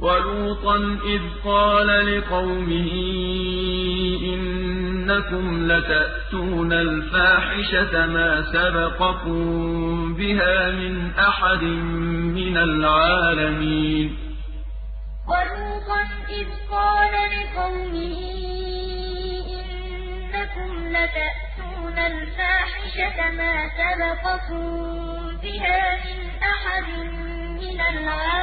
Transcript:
وَلُوطًا إِذْ قَالَ لِقَوْمِهِ إِنَّكُمْ لَتَأْتُونَ الْفَاحِشَةَ مَا سَبَقَكُم بِهَا مِنْ أَحَدٍ مِّنَ الْعَالَمِينَ وَلُوطًا إِذْ قَالَ لِقَوْمِهِ إِنَّكُمْ لَتَأْتُونَ الْفَاحِشَةَ مَا سَبَقَكُم بِهَا مِنْ أَحَدٍ مِّنَ الْعَالَمِينَ